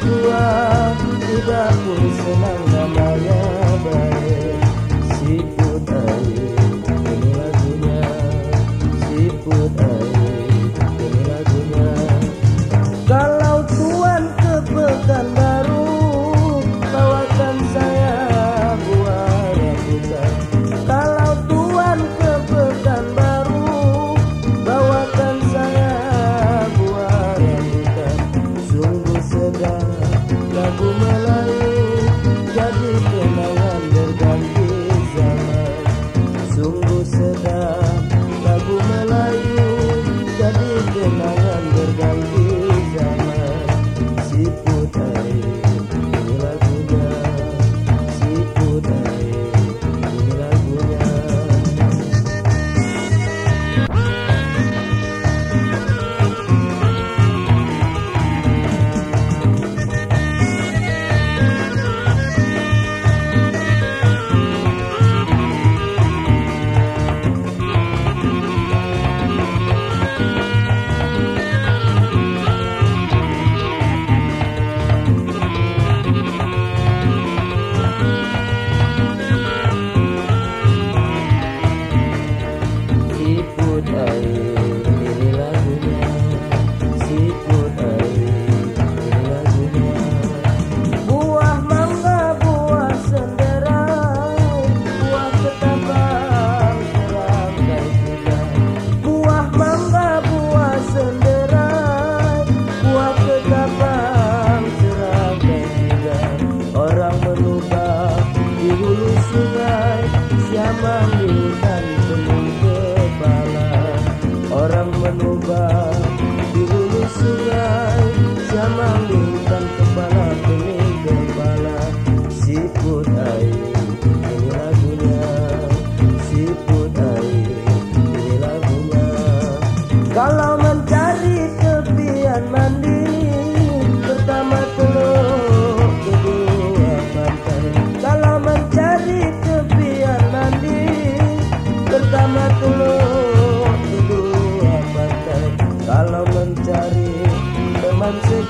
kuwa iba pun senang Pumalai.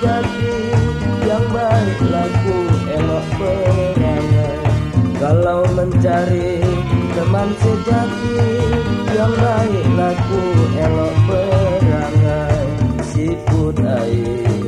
jadi yang baik laku elok perangai. Kalau mencari teman sejati yang baik laku elok perangai. Siput air.